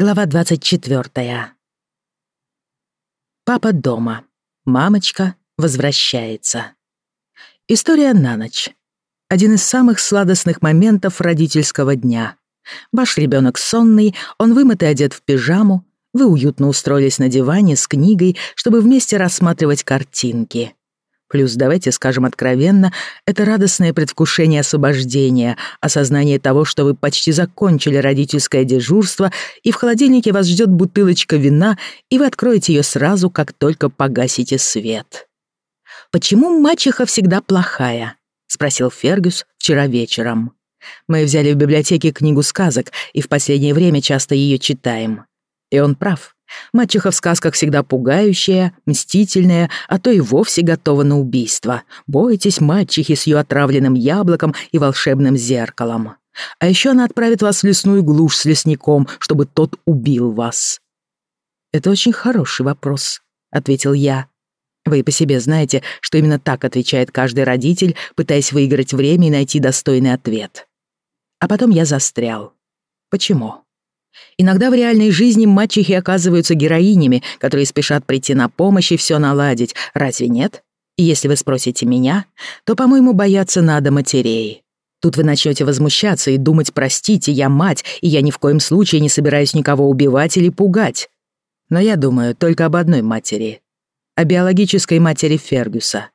Глава 24. Папа дома. Мамочка возвращается. История на ночь. Один из самых сладостных моментов родительского дня. Ваш ребенок сонный, он вымыт и одет в пижаму, вы уютно устроились на диване с книгой, чтобы вместе рассматривать картинки. Плюс, давайте скажем откровенно, это радостное предвкушение освобождения, осознание того, что вы почти закончили родительское дежурство, и в холодильнике вас ждет бутылочка вина, и вы откроете ее сразу, как только погасите свет. «Почему мачеха всегда плохая?» — спросил Фергюс вчера вечером. «Мы взяли в библиотеке книгу сказок, и в последнее время часто ее читаем. И он прав. Мачеха в сказках всегда пугающая, мстительная, а то и вовсе готова на убийство. Бойтесь мачехи с ее отравленным яблоком и волшебным зеркалом. А еще она отправит вас в лесную глушь с лесником, чтобы тот убил вас. «Это очень хороший вопрос», — ответил я. Вы по себе знаете, что именно так отвечает каждый родитель, пытаясь выиграть время и найти достойный ответ. А потом я застрял. Почему? Иногда в реальной жизни мачехи оказываются героинями, которые спешат прийти на помощь и все наладить. Разве нет? И если вы спросите меня, то, по-моему, бояться надо матерей. Тут вы начнете возмущаться и думать, простите, я мать, и я ни в коем случае не собираюсь никого убивать или пугать. Но я думаю только об одной матери. О биологической матери Фергюса.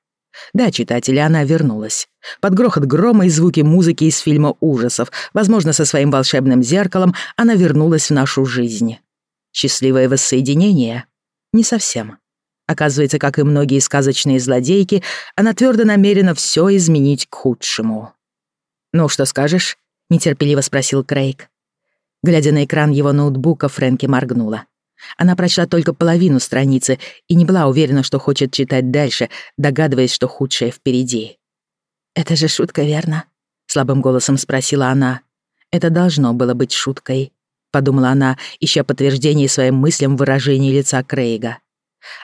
Да, читатели, она вернулась. Под грохот грома и звуки музыки из фильма ужасов, возможно, со своим волшебным зеркалом, она вернулась в нашу жизнь. Счастливое воссоединение? Не совсем. Оказывается, как и многие сказочные злодейки, она твердо намерена все изменить к худшему. «Ну, что скажешь?» — нетерпеливо спросил Крейг. Глядя на экран его ноутбука, Фрэнки моргнула. Она прочла только половину страницы и не была уверена, что хочет читать дальше, догадываясь, что худшее впереди. «Это же шутка, верно?» — слабым голосом спросила она. «Это должно было быть шуткой», — подумала она, ища подтверждение своим мыслям в выражении лица Крейга.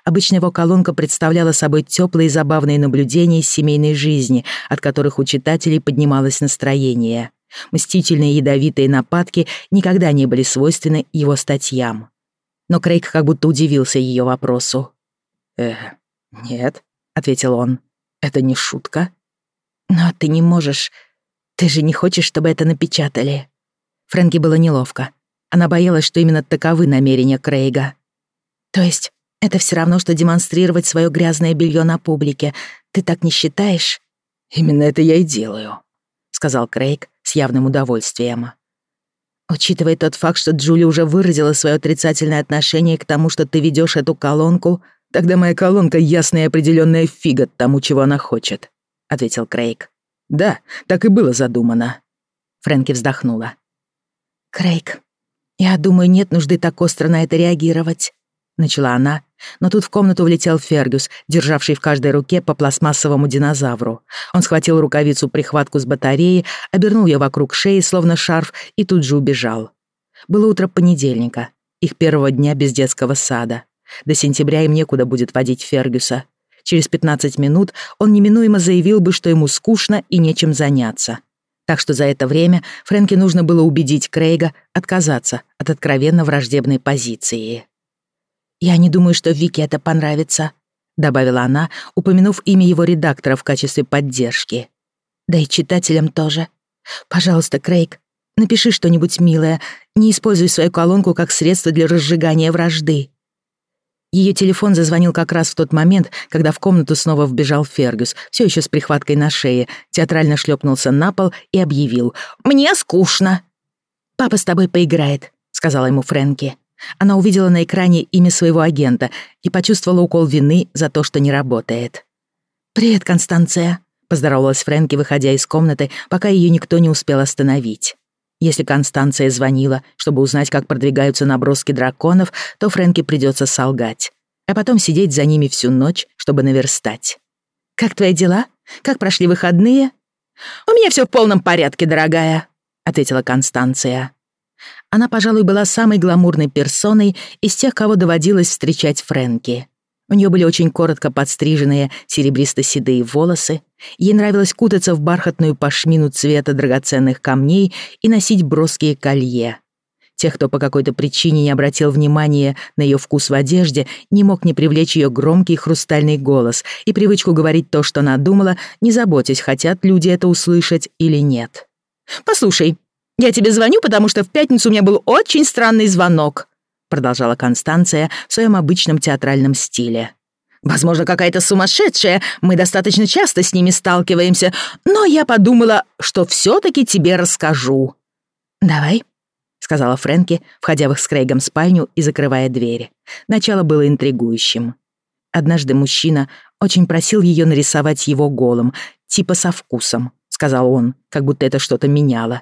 Обычно его колонка представляла собой теплые и забавные наблюдения из семейной жизни, от которых у читателей поднималось настроение. Мстительные ядовитые нападки никогда не были свойственны его статьям но Крейг как будто удивился ее вопросу. «Э, нет», — ответил он, — «это не шутка». «Но ты не можешь... Ты же не хочешь, чтобы это напечатали?» Фрэнки было неловко. Она боялась, что именно таковы намерения Крейга. «То есть это все равно, что демонстрировать свое грязное белье на публике. Ты так не считаешь?» «Именно это я и делаю», — сказал Крейг с явным удовольствием. Учитывая тот факт, что Джули уже выразила свое отрицательное отношение к тому, что ты ведешь эту колонку, тогда моя колонка ясная и определенная фига тому, чего она хочет», — ответил Крейг. «Да, так и было задумано». Фрэнки вздохнула. «Крейг, я думаю, нет нужды так остро на это реагировать», — начала она, но тут в комнату влетел Фергюс, державший в каждой руке по пластмассовому динозавру. Он схватил рукавицу-прихватку с батареи, обернул ее вокруг шеи, словно шарф, и тут же убежал. Было утро понедельника, их первого дня без детского сада. До сентября им некуда будет водить Фергюса. Через 15 минут он неминуемо заявил бы, что ему скучно и нечем заняться. Так что за это время Фрэнке нужно было убедить Крейга отказаться от откровенно враждебной позиции. «Я не думаю, что Вике это понравится», — добавила она, упомянув имя его редактора в качестве поддержки. «Да и читателям тоже. Пожалуйста, Крейг, напиши что-нибудь милое, не используй свою колонку как средство для разжигания вражды». Ее телефон зазвонил как раз в тот момент, когда в комнату снова вбежал Фергюс, все еще с прихваткой на шее, театрально шлепнулся на пол и объявил «Мне скучно». «Папа с тобой поиграет», — сказала ему Фрэнки. Она увидела на экране имя своего агента и почувствовала укол вины за то, что не работает. «Привет, Констанция», — поздоровалась Фрэнки, выходя из комнаты, пока ее никто не успел остановить. Если Констанция звонила, чтобы узнать, как продвигаются наброски драконов, то Фрэнки придется солгать, а потом сидеть за ними всю ночь, чтобы наверстать. «Как твои дела? Как прошли выходные?» «У меня все в полном порядке, дорогая», — ответила Констанция. Она, пожалуй, была самой гламурной персоной из тех, кого доводилось встречать Фрэнки. У нее были очень коротко подстриженные серебристо-седые волосы. Ей нравилось кутаться в бархатную пашмину цвета драгоценных камней и носить броские колье. Тех, кто по какой-то причине не обратил внимания на ее вкус в одежде, не мог не привлечь ее громкий хрустальный голос и привычку говорить то, что она думала, не заботясь, хотят люди это услышать или нет. «Послушай, я тебе звоню, потому что в пятницу у меня был очень странный звонок», продолжала Констанция в своем обычном театральном стиле. «Возможно, какая-то сумасшедшая, мы достаточно часто с ними сталкиваемся, но я подумала, что все таки тебе расскажу». «Давай», — сказала Фрэнки, входя в их с Крейгом спальню и закрывая двери. Начало было интригующим. Однажды мужчина очень просил ее нарисовать его голым, типа со вкусом, сказал он, как будто это что-то меняло.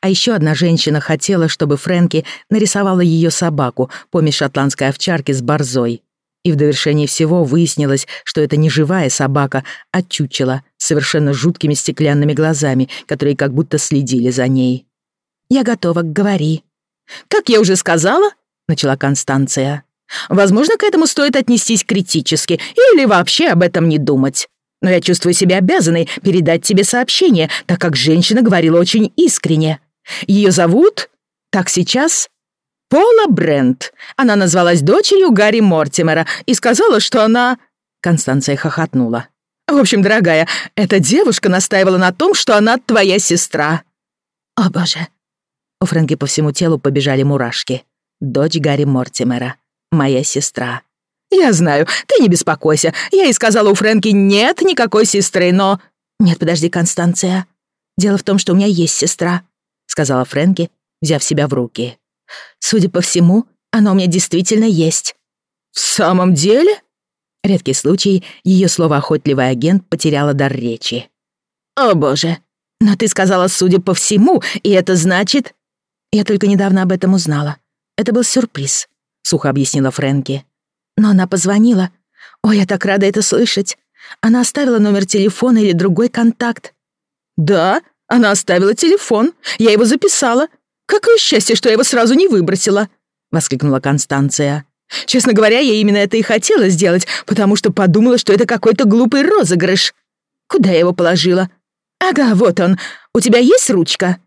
А еще одна женщина хотела, чтобы Фрэнки нарисовала ее собаку, помесь шотландской овчарки с борзой. И в довершении всего выяснилось, что это не живая собака, а чучело с совершенно жуткими стеклянными глазами, которые как будто следили за ней. «Я готова, говори». «Как я уже сказала», — начала Констанция, «возможно, к этому стоит отнестись критически или вообще об этом не думать. Но я чувствую себя обязанной передать тебе сообщение, так как женщина говорила очень искренне. Ее зовут... Так сейчас...» Пола Брент. Она назвалась дочерью Гарри Мортимера и сказала, что она...» Констанция хохотнула. «В общем, дорогая, эта девушка настаивала на том, что она твоя сестра». «О, боже, у Фрэнки по всему телу побежали мурашки. Дочь Гарри Мортимера. Моя сестра. «Я знаю, ты не беспокойся. Я и сказала у Фрэнки, нет никакой сестры, но...» «Нет, подожди, Констанция. Дело в том, что у меня есть сестра», — сказала Фрэнки, взяв себя в руки. «Судя по всему, она у меня действительно есть». «В самом деле?» Редкий случай, ее слово охотливый агент потеряла дар речи. «О боже, но ты сказала, судя по всему, и это значит...» «Я только недавно об этом узнала. Это был сюрприз», — сухо объяснила Фрэнки. «Но она позвонила. Ой, я так рада это слышать. Она оставила номер телефона или другой контакт». «Да, она оставила телефон. Я его записала. Какое счастье, что я его сразу не выбросила!» — воскликнула Констанция. «Честно говоря, я именно это и хотела сделать, потому что подумала, что это какой-то глупый розыгрыш. Куда я его положила? Ага, вот он. У тебя есть ручка?»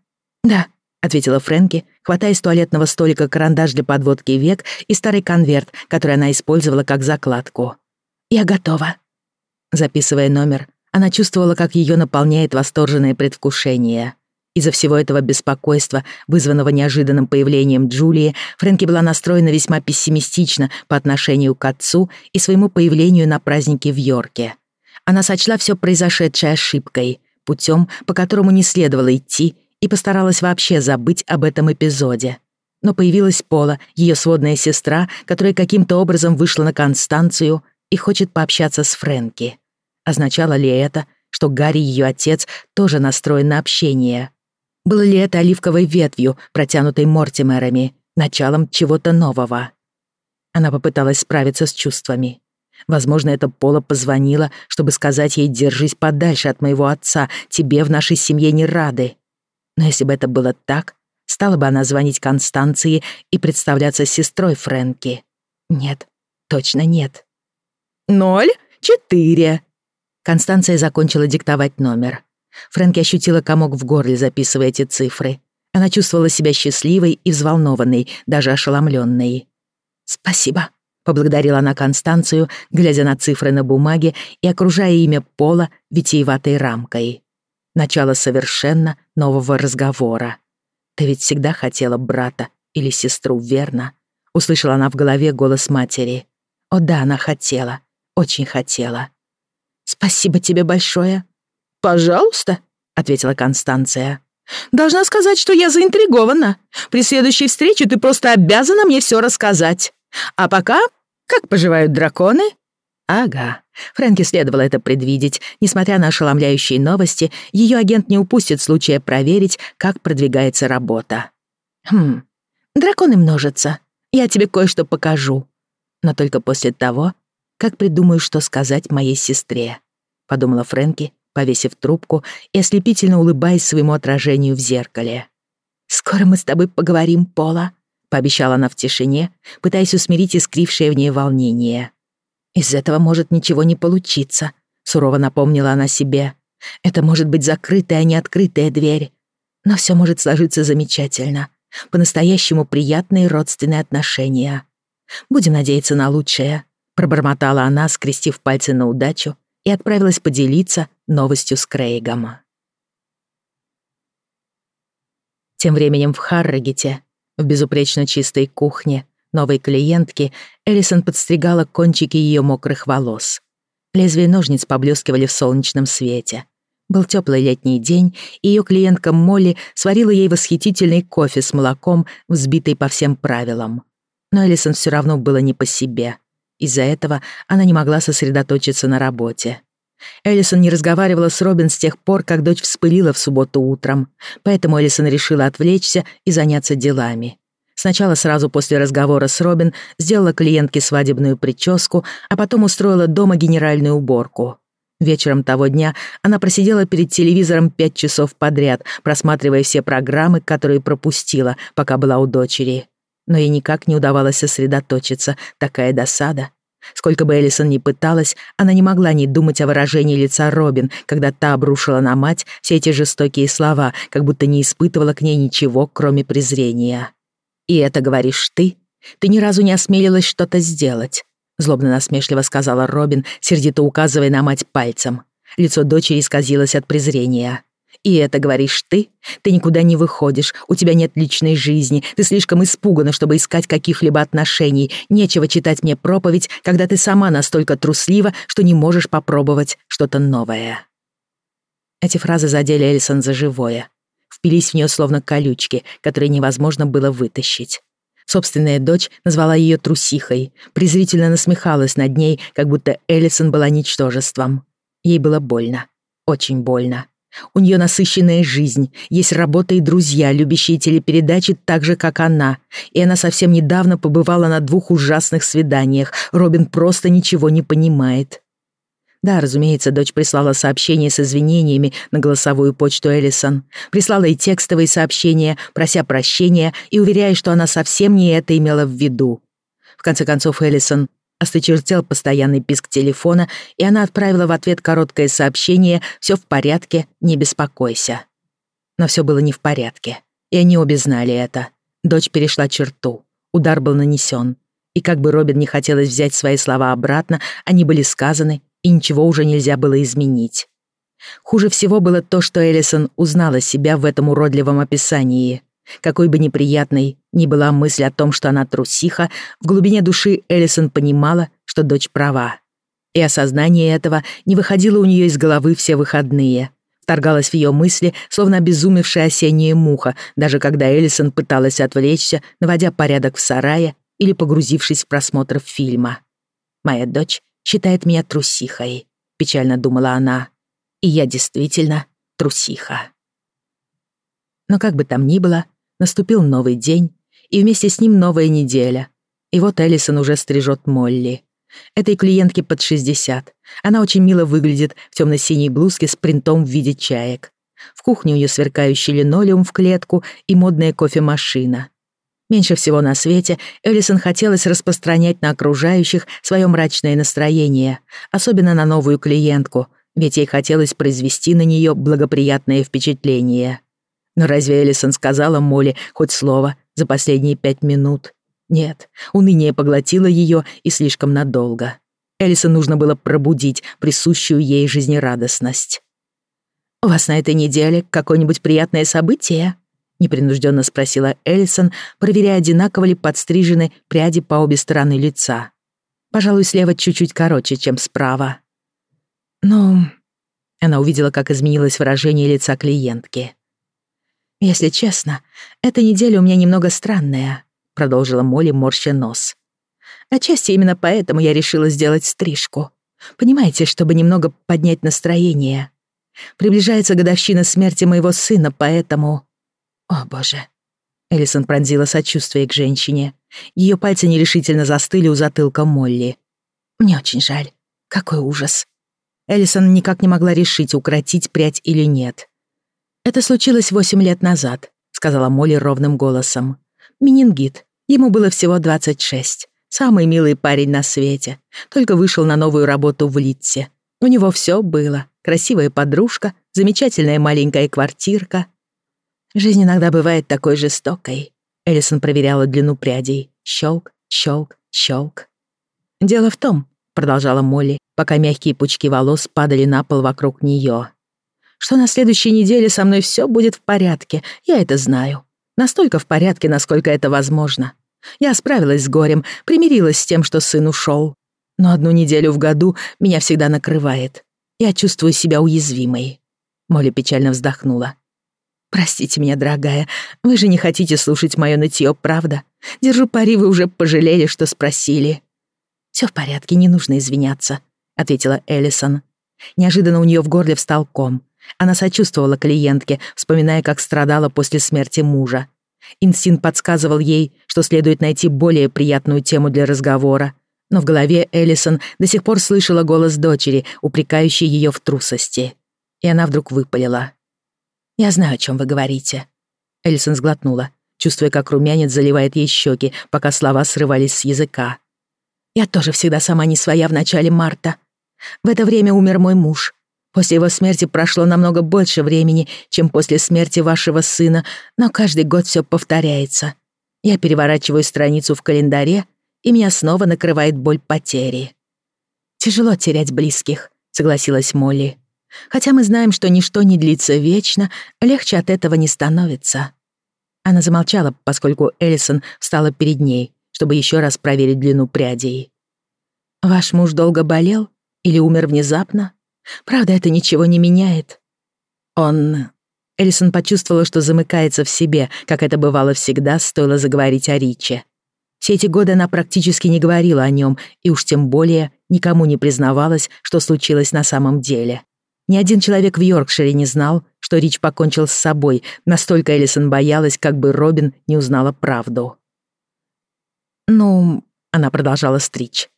«Да», ответила Фрэнки, хватая с туалетного столика карандаш для подводки век и старый конверт, который она использовала как закладку. «Я готова». Записывая номер, она чувствовала, как ее наполняет восторженное предвкушение. Из-за всего этого беспокойства, вызванного неожиданным появлением Джулии, Фрэнки была настроена весьма пессимистично по отношению к отцу и своему появлению на празднике в Йорке. Она сочла все произошедшее ошибкой, путем, по которому не следовало идти, и постаралась вообще забыть об этом эпизоде. Но появилась Пола, ее сводная сестра, которая каким-то образом вышла на Констанцию и хочет пообщаться с Фрэнки. Означало ли это, что Гарри, ее отец, тоже настроен на общение? Было ли это оливковой ветвью, протянутой Мортимерами, началом чего-то нового? Она попыталась справиться с чувствами. Возможно, это Пола позвонила, чтобы сказать ей «держись подальше от моего отца, тебе в нашей семье не рады». Но если бы это было так, стала бы она звонить Констанции и представляться сестрой Фрэнки. Нет, точно нет. «Ноль, четыре». Констанция закончила диктовать номер. Фрэнки ощутила комок в горле, записывая эти цифры. Она чувствовала себя счастливой и взволнованной, даже ошеломленной. «Спасибо», — поблагодарила она Констанцию, глядя на цифры на бумаге и окружая имя Пола витиеватой рамкой. Начало совершенно нового разговора. «Ты ведь всегда хотела брата или сестру, верно?» Услышала она в голове голос матери. «О да, она хотела, очень хотела». «Спасибо тебе большое». «Пожалуйста», — ответила Констанция. «Должна сказать, что я заинтригована. При следующей встрече ты просто обязана мне все рассказать. А пока, как поживают драконы?» Ага. Фрэнки следовало это предвидеть. Несмотря на ошеломляющие новости, ее агент не упустит случая проверить, как продвигается работа. Хм, драконы множатся. Я тебе кое-что покажу. Но только после того, как придумаю, что сказать моей сестре. Подумала Фрэнки, повесив трубку и ослепительно улыбаясь своему отражению в зеркале. «Скоро мы с тобой поговорим, Пола», — пообещала она в тишине, пытаясь усмирить искрившее в ней волнение. «Из этого может ничего не получиться», — сурово напомнила она себе. «Это может быть закрытая, а не открытая дверь. Но все может сложиться замечательно. По-настоящему приятные родственные отношения. Будем надеяться на лучшее, пробормотала она, скрестив пальцы на удачу, и отправилась поделиться новостью с Крейгом. Тем временем в Харрогете, в безупречно чистой кухне, новой клиентки, Элисон подстригала кончики ее мокрых волос. Лезвия ножниц поблескивали в солнечном свете. Был теплый летний день, и ее клиентка Молли сварила ей восхитительный кофе с молоком, взбитый по всем правилам. Но Элисон все равно было не по себе. Из-за этого она не могла сосредоточиться на работе. Эллисон не разговаривала с Робин с тех пор, как дочь вспылила в субботу утром, поэтому Эллисон решила отвлечься и заняться делами. Сначала сразу после разговора с Робин сделала клиентке свадебную прическу, а потом устроила дома генеральную уборку. Вечером того дня она просидела перед телевизором пять часов подряд, просматривая все программы, которые пропустила, пока была у дочери. Но ей никак не удавалось сосредоточиться, такая досада. Сколько бы Элисон ни пыталась, она не могла не думать о выражении лица Робин, когда та обрушила на мать все эти жестокие слова, как будто не испытывала к ней ничего, кроме презрения. «И это говоришь ты? Ты ни разу не осмелилась что-то сделать», злобно насмешливо сказала Робин, сердито указывая на мать пальцем. Лицо дочери исказилось от презрения. И это говоришь ты? Ты никуда не выходишь, у тебя нет личной жизни, ты слишком испугана, чтобы искать каких-либо отношений. Нечего читать мне проповедь, когда ты сама настолько труслива, что не можешь попробовать что-то новое. Эти фразы задели Эльсон за живое. Впились в нее словно колючки, которые невозможно было вытащить. Собственная дочь назвала ее трусихой, презрительно насмехалась над ней, как будто Эллисон была ничтожеством. Ей было больно, очень больно. У нее насыщенная жизнь, есть работа и друзья, любящие телепередачи так же, как она. И она совсем недавно побывала на двух ужасных свиданиях. Робин просто ничего не понимает. Да, разумеется, дочь прислала сообщение с извинениями на голосовую почту Эллисон. Прислала и текстовые сообщения, прося прощения и уверяя, что она совсем не это имела в виду. В конце концов, Эллисон Осточертел постоянный писк телефона, и она отправила в ответ короткое сообщение «Всё в порядке, не беспокойся». Но всё было не в порядке, и они обе знали это. Дочь перешла черту, удар был нанесён, и как бы Робин не хотелось взять свои слова обратно, они были сказаны, и ничего уже нельзя было изменить. Хуже всего было то, что Эллисон узнала себя в этом уродливом описании. Какой бы неприятной ни была мысль о том, что она трусиха, в глубине души Эллисон понимала, что дочь права. И осознание этого не выходило у нее из головы все выходные. Вторгалась в ее мысли, словно обезумевшая осенняя муха, даже когда Эллисон пыталась отвлечься, наводя порядок в сарае или погрузившись в просмотр фильма. «Моя дочь считает меня трусихой», — печально думала она. «И я действительно трусиха». Но как бы там ни было, Наступил новый день, и вместе с ним новая неделя. И вот Эллисон уже стрижет Молли. Этой клиентке под 60. Она очень мило выглядит в темно-синей блузке с принтом в виде чаек. В кухне у нее сверкающий линолеум в клетку и модная кофемашина. Меньше всего на свете Эллисон хотелось распространять на окружающих свое мрачное настроение, особенно на новую клиентку, ведь ей хотелось произвести на нее благоприятное впечатление. Но разве Элисон сказала Молли хоть слово за последние пять минут? Нет, уныние поглотило ее и слишком надолго. Элисон нужно было пробудить присущую ей жизнерадостность. «У вас на этой неделе какое-нибудь приятное событие?» — непринужденно спросила Элисон, проверяя, одинаково ли подстрижены пряди по обе стороны лица. Пожалуй, слева чуть-чуть короче, чем справа. «Ну...» Она увидела, как изменилось выражение лица клиентки. «Если честно, эта неделя у меня немного странная», — продолжила Молли, морща нос. «Отчасти именно поэтому я решила сделать стрижку. Понимаете, чтобы немного поднять настроение. Приближается годовщина смерти моего сына, поэтому...» «О, боже!» Элисон пронзила сочувствие к женщине. Ее пальцы нерешительно застыли у затылка Молли. «Мне очень жаль. Какой ужас!» Элисон никак не могла решить, укротить прядь или нет. «Это случилось восемь лет назад», — сказала Молли ровным голосом. «Менингит. Ему было всего 26. Самый милый парень на свете. Только вышел на новую работу в Литсе. У него все было. Красивая подружка, замечательная маленькая квартирка. Жизнь иногда бывает такой жестокой. Эллисон проверяла длину прядей. Щелк, щелк, щелк. «Дело в том», — продолжала Молли, пока мягкие пучки волос падали на пол вокруг нее, «что на следующей неделе со мной все будет в порядке, я это знаю. Настолько в порядке, насколько это возможно. Я справилась с горем, примирилась с тем, что сын ушел. Но одну неделю в году меня всегда накрывает. Я чувствую себя уязвимой». Молли печально вздохнула. «Простите меня, дорогая, вы же не хотите слушать моё нытье, правда? Держу пари, вы уже пожалели, что спросили». «Всё в порядке, не нужно извиняться», — ответила Эллисон. Неожиданно у неё в горле встал ком. Она сочувствовала клиентке, вспоминая, как страдала после смерти мужа. Инстинкт подсказывал ей, что следует найти более приятную тему для разговора. Но в голове Эллисон до сих пор слышала голос дочери, упрекающий её в трусости. И она вдруг выпалила. «Я знаю, о чем вы говорите». Эллисон сглотнула, чувствуя, как румянец заливает ей щеки, пока слова срывались с языка. «Я тоже всегда сама не своя в начале марта. В это время умер мой муж. После его смерти прошло намного больше времени, чем после смерти вашего сына, но каждый год все повторяется. Я переворачиваю страницу в календаре, и меня снова накрывает боль потери. «Тяжело терять близких», — согласилась Молли. Хотя мы знаем, что ничто не длится вечно, легче от этого не становится». Она замолчала, поскольку Эллисон встала перед ней, чтобы еще раз проверить длину прядей. «Ваш муж долго болел? Или умер внезапно? Правда, это ничего не меняет?» «Он...» Эллисон почувствовала, что замыкается в себе, как это бывало всегда, стоило заговорить о Риче. Все эти годы она практически не говорила о нем, и уж тем более никому не признавалась, что случилось на самом деле. Ни один человек в Йоркшире не знал, что Рич покончил с собой, настолько Элисон боялась, как бы Робин не узнала правду. «Ну...» — она продолжала стричь.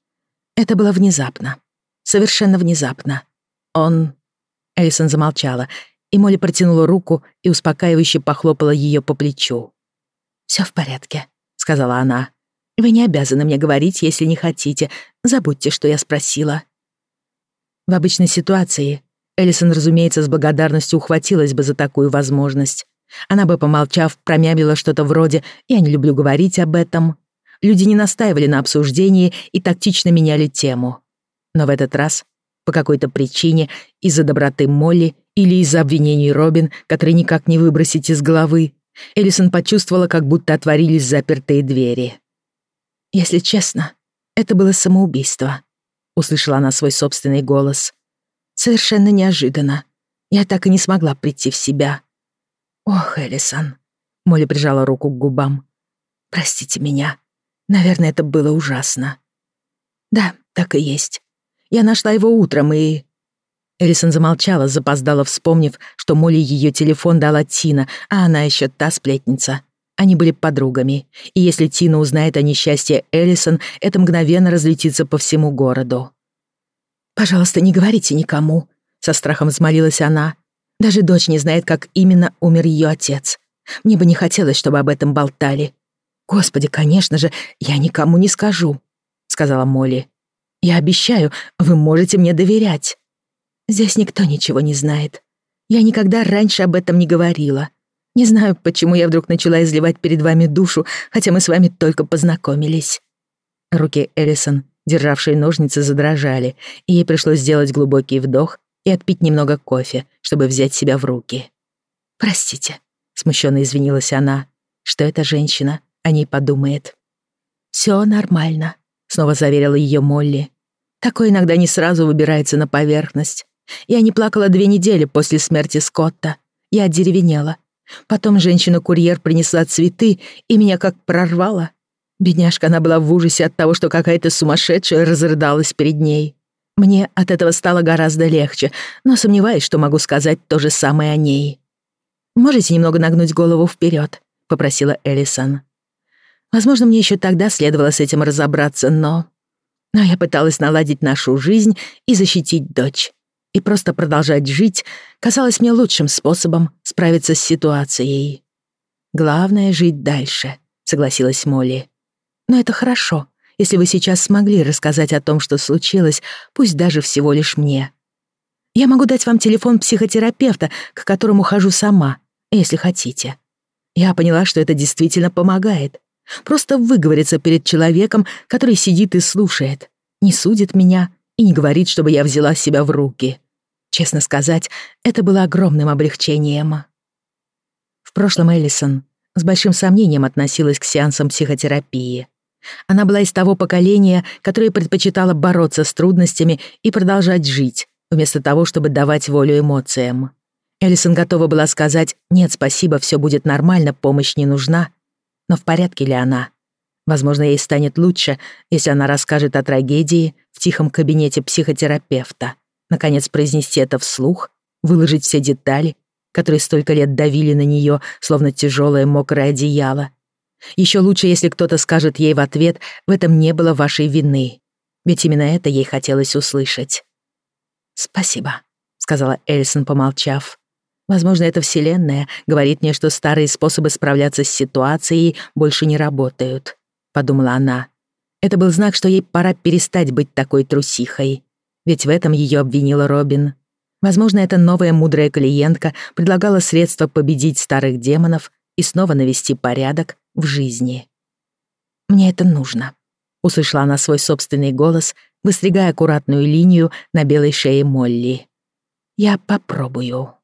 «Это было внезапно. Совершенно внезапно. Он...» Элисон замолчала, и Молли протянула руку и успокаивающе похлопала ее по плечу. «Всё в порядке», — сказала она. «Вы не обязаны мне говорить, если не хотите. Забудьте, что я спросила». В обычной ситуации Эллисон, разумеется, с благодарностью ухватилась бы за такую возможность. Она бы, помолчав, промямлила что-то вроде «я не люблю говорить об этом». Люди не настаивали на обсуждении и тактично меняли тему. Но в этот раз, по какой-то причине, из-за доброты Молли или из-за обвинений Робин, которые никак не выбросить из головы, Эллисон почувствовала, как будто отворились запертые двери. «Если честно, это было самоубийство», — услышала она свой собственный голос. Совершенно неожиданно. Я так и не смогла прийти в себя. Ох, Элисон. Молли прижала руку к губам. Простите меня. Наверное, это было ужасно. Да, так и есть. Я нашла его утром и... Элисон замолчала, запоздала, вспомнив, что Молли ее телефон дала Тина, а она еще та сплетница. Они были подругами, и если Тина узнает о несчастье Элисон, это мгновенно разлетится по всему городу. «Пожалуйста, не говорите никому», — со страхом взмолилась она. «Даже дочь не знает, как именно умер ее отец. Мне бы не хотелось, чтобы об этом болтали». «Господи, конечно же, я никому не скажу», — сказала Молли. «Я обещаю, вы можете мне доверять». «Здесь никто ничего не знает. Я никогда раньше об этом не говорила. Не знаю, почему я вдруг начала изливать перед вами душу, хотя мы с вами только познакомились». Руки Эллисон державшие ножницы, задрожали, и ей пришлось сделать глубокий вдох и отпить немного кофе, чтобы взять себя в руки. «Простите», — смущенно извинилась она, что эта женщина о ней подумает. «Всё нормально», — снова заверила её Молли. «Такое иногда не сразу выбирается на поверхность. Я не плакала две недели после смерти Скотта. Я одеревенела. Потом женщина-курьер принесла цветы, и меня как прорвало. Бедняжка, она была в ужасе от того, что какая-то сумасшедшая разрыдалась перед ней. Мне от этого стало гораздо легче, но сомневаюсь, что могу сказать то же самое о ней. «Можете немного нагнуть голову вперед, попросила Элисон. Возможно, мне еще тогда следовало с этим разобраться, но... Но я пыталась наладить нашу жизнь и защитить дочь. И просто продолжать жить казалось мне лучшим способом справиться с ситуацией. «Главное — жить дальше», — согласилась Молли. Но это хорошо, если вы сейчас смогли рассказать о том, что случилось, пусть даже всего лишь мне. Я могу дать вам телефон психотерапевта, к которому хожу сама, если хотите. Я поняла, что это действительно помогает. Просто выговориться перед человеком, который сидит и слушает, не судит меня и не говорит, чтобы я взяла себя в руки. Честно сказать, это было огромным облегчением. В прошлом Эллисон с большим сомнением относилась к сеансам психотерапии. Она была из того поколения, которое предпочитало бороться с трудностями и продолжать жить, вместо того, чтобы давать волю эмоциям. Эллисон готова была сказать «Нет, спасибо, все будет нормально, помощь не нужна». Но в порядке ли она? Возможно, ей станет лучше, если она расскажет о трагедии в тихом кабинете психотерапевта. Наконец, произнести это вслух, выложить все детали, которые столько лет давили на нее, словно тяжелое мокрое одеяло. Еще лучше, если кто-то скажет ей в ответ «В этом не было вашей вины». Ведь именно это ей хотелось услышать. «Спасибо», — сказала Эльсон, помолчав. «Возможно, эта вселенная говорит мне, что старые способы справляться с ситуацией больше не работают», — подумала она. Это был знак, что ей пора перестать быть такой трусихой. Ведь в этом ее обвинила Робин. Возможно, эта новая мудрая клиентка предлагала средства победить старых демонов и снова навести порядок в жизни. «Мне это нужно», — услышала она свой собственный голос, выстригая аккуратную линию на белой шее Молли. «Я попробую».